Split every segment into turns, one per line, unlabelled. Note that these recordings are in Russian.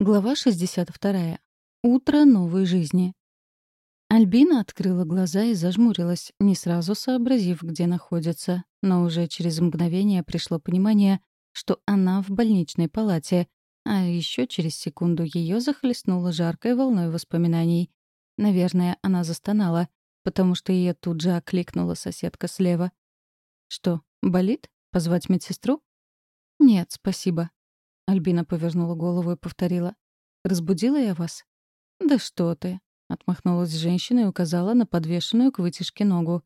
Глава 62. Утро новой жизни. Альбина открыла глаза и зажмурилась, не сразу сообразив, где находится. Но уже через мгновение пришло понимание, что она в больничной палате, а еще через секунду ее захлестнуло жаркой волной воспоминаний. Наверное, она застонала, потому что ее тут же окликнула соседка слева. «Что, болит? Позвать медсестру?» «Нет, спасибо», Альбина повернула голову и повторила. «Разбудила я вас?» «Да что ты!» — отмахнулась женщина и указала на подвешенную к вытяжке ногу.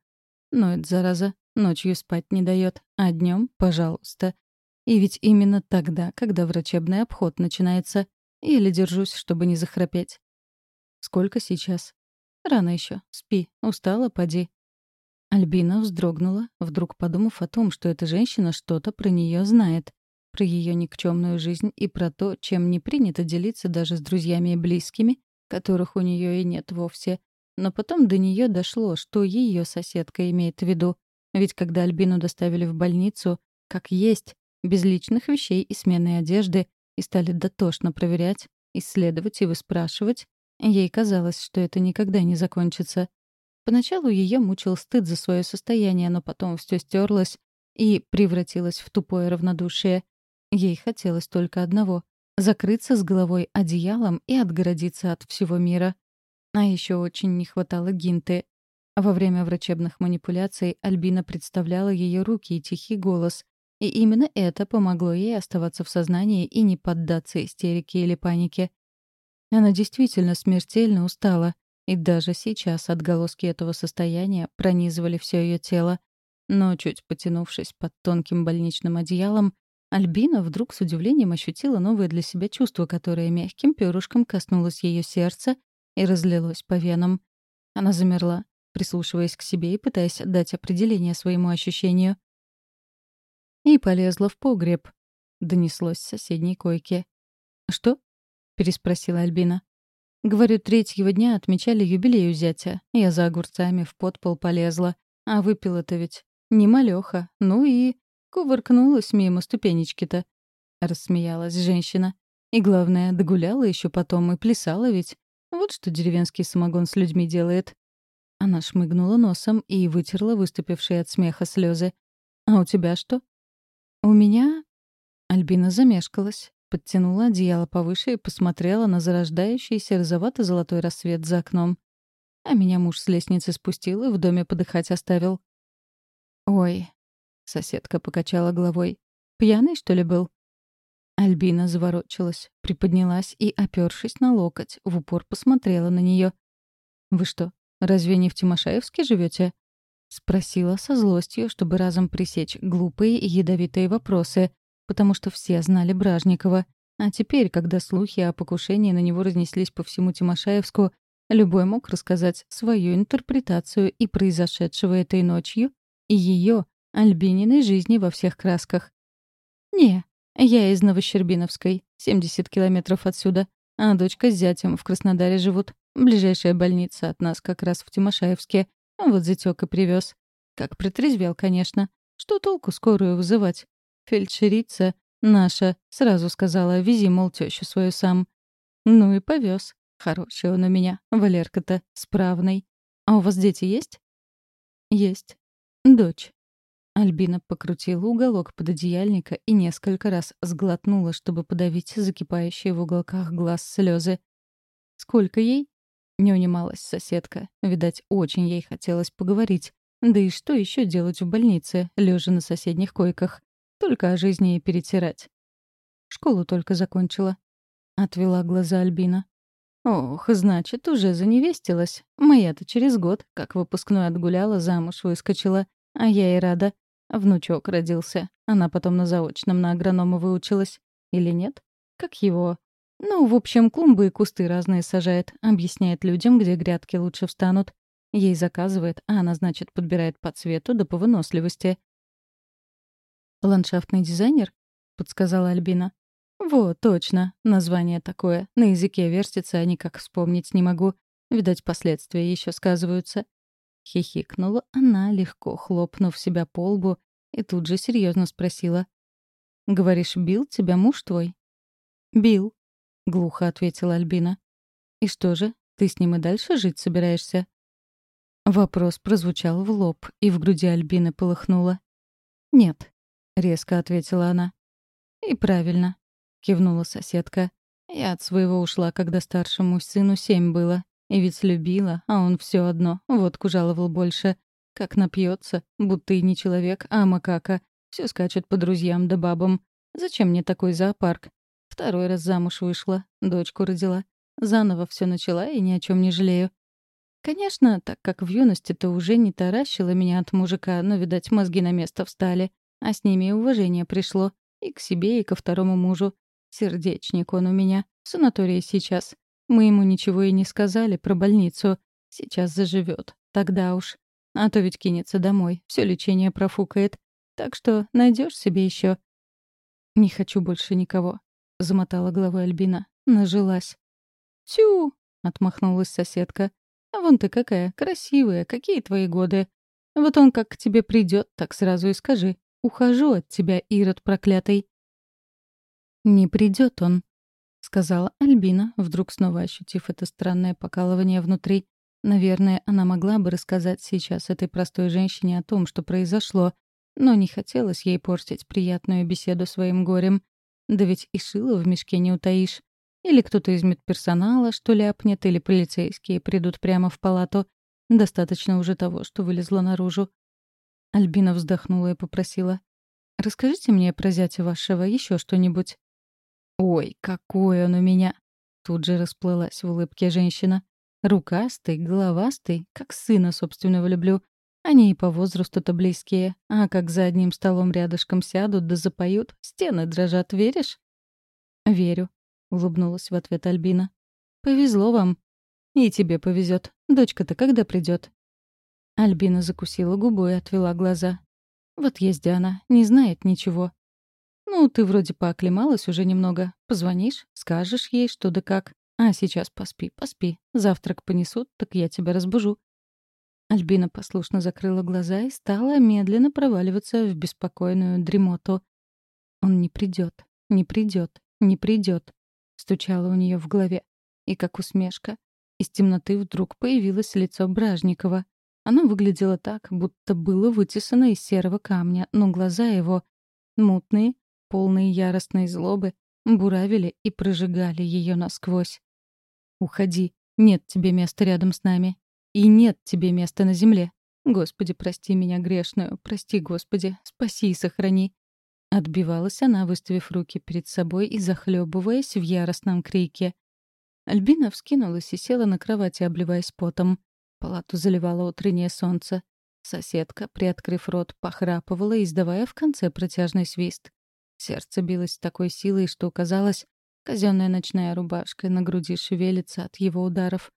«Но это зараза, ночью спать не дает, а днем, пожалуйста. И ведь именно тогда, когда врачебный обход начинается, еле держусь, чтобы не захрапеть». «Сколько сейчас?» «Рано еще. Спи. Устала, поди». Альбина вздрогнула, вдруг подумав о том, что эта женщина что-то про нее знает про ее никчемную жизнь и про то, чем не принято делиться даже с друзьями и близкими, которых у нее и нет вовсе. Но потом до нее дошло, что ее соседка имеет в виду. Ведь когда Альбину доставили в больницу, как есть, без личных вещей и смены одежды, и стали дотошно проверять, исследовать и выспрашивать, ей казалось, что это никогда не закончится. Поначалу ее мучил стыд за свое состояние, но потом все стерлось и превратилось в тупое равнодушие. Ей хотелось только одного — закрыться с головой одеялом и отгородиться от всего мира. А еще очень не хватало Гинты. Во время врачебных манипуляций Альбина представляла ее руки и тихий голос, и именно это помогло ей оставаться в сознании и не поддаться истерике или панике. Она действительно смертельно устала, и даже сейчас отголоски этого состояния пронизывали все ее тело. Но чуть потянувшись под тонким больничным одеялом, Альбина вдруг с удивлением ощутила новое для себя чувство, которое мягким перышком коснулось ее сердца и разлилось по венам. Она замерла, прислушиваясь к себе и пытаясь дать определение своему ощущению. И полезла в погреб. Донеслось с соседней койки. «Что?» — переспросила Альбина. «Говорю, третьего дня отмечали юбилей у зятя. Я за огурцами в подпол полезла. А выпила-то ведь не малёха. Ну и...» Кувыркнулась мимо ступенечки-то. Рассмеялась женщина. И главное, догуляла еще потом и плясала ведь. Вот что деревенский самогон с людьми делает. Она шмыгнула носом и вытерла выступившие от смеха слезы. «А у тебя что?» «У меня...» Альбина замешкалась, подтянула одеяло повыше и посмотрела на зарождающийся розовато-золотой рассвет за окном. А меня муж с лестницы спустил и в доме подыхать оставил. «Ой, Соседка покачала головой. «Пьяный, что ли, был?» Альбина заворочилась, приподнялась и, опёршись на локоть, в упор посмотрела на неё. «Вы что, разве не в Тимошаевске живёте?» Спросила со злостью, чтобы разом пресечь глупые и ядовитые вопросы, потому что все знали Бражникова. А теперь, когда слухи о покушении на него разнеслись по всему Тимошаевску, любой мог рассказать свою интерпретацию и произошедшего этой ночью, и её, Альбининой жизни во всех красках. «Не, я из Новощербиновской, 70 километров отсюда, а дочка с зятем в Краснодаре живут. Ближайшая больница от нас как раз в Тимошаевске. Вот зятёк и привез. Как притрезвел, конечно. Что толку скорую вызывать? Фельдшерица наша сразу сказала, вези, мол, тещу свою сам. Ну и повез. Хороший он у меня, Валерка-то, справный. А у вас дети есть? Есть. Дочь. Альбина покрутила уголок пододеяльника и несколько раз сглотнула, чтобы подавить закипающие в уголках глаз слезы. «Сколько ей?» — не унималась соседка. Видать, очень ей хотелось поговорить. Да и что еще делать в больнице, лежа на соседних койках? Только о жизни и перетирать. Школу только закончила. Отвела глаза Альбина. Ох, значит, уже заневестилась. Моя-то через год, как выпускной отгуляла, замуж выскочила. А я и рада. Внучок родился. Она потом на заочном на агронома выучилась. Или нет? Как его? Ну, в общем, клумбы и кусты разные сажает. Объясняет людям, где грядки лучше встанут. Ей заказывает, а она, значит, подбирает по цвету да по выносливости. «Ландшафтный дизайнер?» — подсказала Альбина. «Вот, точно. Название такое. На языке вертится, а никак вспомнить не могу. Видать, последствия еще сказываются. — хихикнула она, легко хлопнув себя по лбу, и тут же серьезно спросила. «Говоришь, бил тебя муж твой?» «Бил», — глухо ответила Альбина. «И что же, ты с ним и дальше жить собираешься?» Вопрос прозвучал в лоб, и в груди Альбины полыхнуло. «Нет», — резко ответила она. «И правильно», — кивнула соседка. «Я от своего ушла, когда старшему сыну семь было. И ведь любила, а он все одно, водку жаловал больше. Как напьется, будто и не человек, а макака. Все скачет по друзьям да бабам. Зачем мне такой зоопарк? Второй раз замуж вышла, дочку родила. Заново все начала и ни о чем не жалею. Конечно, так как в юности-то уже не таращила меня от мужика, но, видать, мозги на место встали. А с ними и уважение пришло. И к себе, и ко второму мужу. Сердечник он у меня. В санатории сейчас. Мы ему ничего и не сказали про больницу. Сейчас заживет. Тогда уж. А то ведь кинется домой, все лечение профукает. Так что найдешь себе еще. Не хочу больше никого, замотала головой Альбина. Нажилась. Тю! отмахнулась соседка. А вон ты какая, красивая, какие твои годы. Вот он как к тебе придет, так сразу и скажи. Ухожу от тебя, Ирод проклятый. Не придет он, сказала Альбина, вдруг снова ощутив это странное покалывание внутри. Наверное, она могла бы рассказать сейчас этой простой женщине о том, что произошло, но не хотелось ей портить приятную беседу своим горем. Да ведь и шило в мешке не утаишь. Или кто-то из медперсонала, что ляпнет, или полицейские придут прямо в палату. Достаточно уже того, что вылезло наружу. Альбина вздохнула и попросила. «Расскажите мне про зятя вашего еще что-нибудь». «Ой, какой он у меня!» Тут же расплылась в улыбке женщина. Рукастый, головастый, как сына собственного люблю. Они и по возрасту-то близкие, а как за одним столом рядышком сядут да запоют, стены дрожат, веришь? «Верю», — улыбнулась в ответ Альбина. «Повезло вам». «И тебе повезет. Дочка-то когда придет? Альбина закусила губу и отвела глаза. «Вот есть она, не знает ничего. Ну, ты вроде пооклемалась уже немного. Позвонишь, скажешь ей, что да как. А сейчас поспи, поспи. Завтрак понесут, так я тебя разбужу». Альбина послушно закрыла глаза и стала медленно проваливаться в беспокойную дремоту. «Он не придет, не придет, не придет», — стучало у нее в голове. И как усмешка. Из темноты вдруг появилось лицо Бражникова. Оно выглядело так, будто было вытесано из серого камня, но глаза его, мутные, полные яростной злобы, буравили и прожигали ее насквозь. Уходи. Нет тебе места рядом с нами. И нет тебе места на земле. Господи, прости меня грешную. Прости, Господи. Спаси и сохрани. Отбивалась она, выставив руки перед собой и захлебываясь в яростном крике. Альбина вскинулась и села на кровати, обливаясь потом. Палату заливало утреннее солнце. Соседка, приоткрыв рот, похрапывала, издавая в конце протяжный свист. Сердце билось с такой силой, что казалось, Казенная ночная рубашка на груди шевелится от его ударов.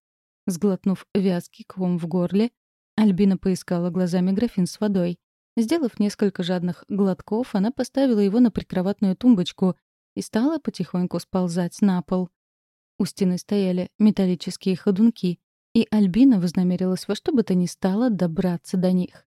Сглотнув вязкий ком в горле, Альбина поискала глазами графин с водой. Сделав несколько жадных глотков, она поставила его на прикроватную тумбочку и стала потихоньку сползать на пол. У стены стояли металлические ходунки, и Альбина вознамерилась во что бы то ни стало добраться до них.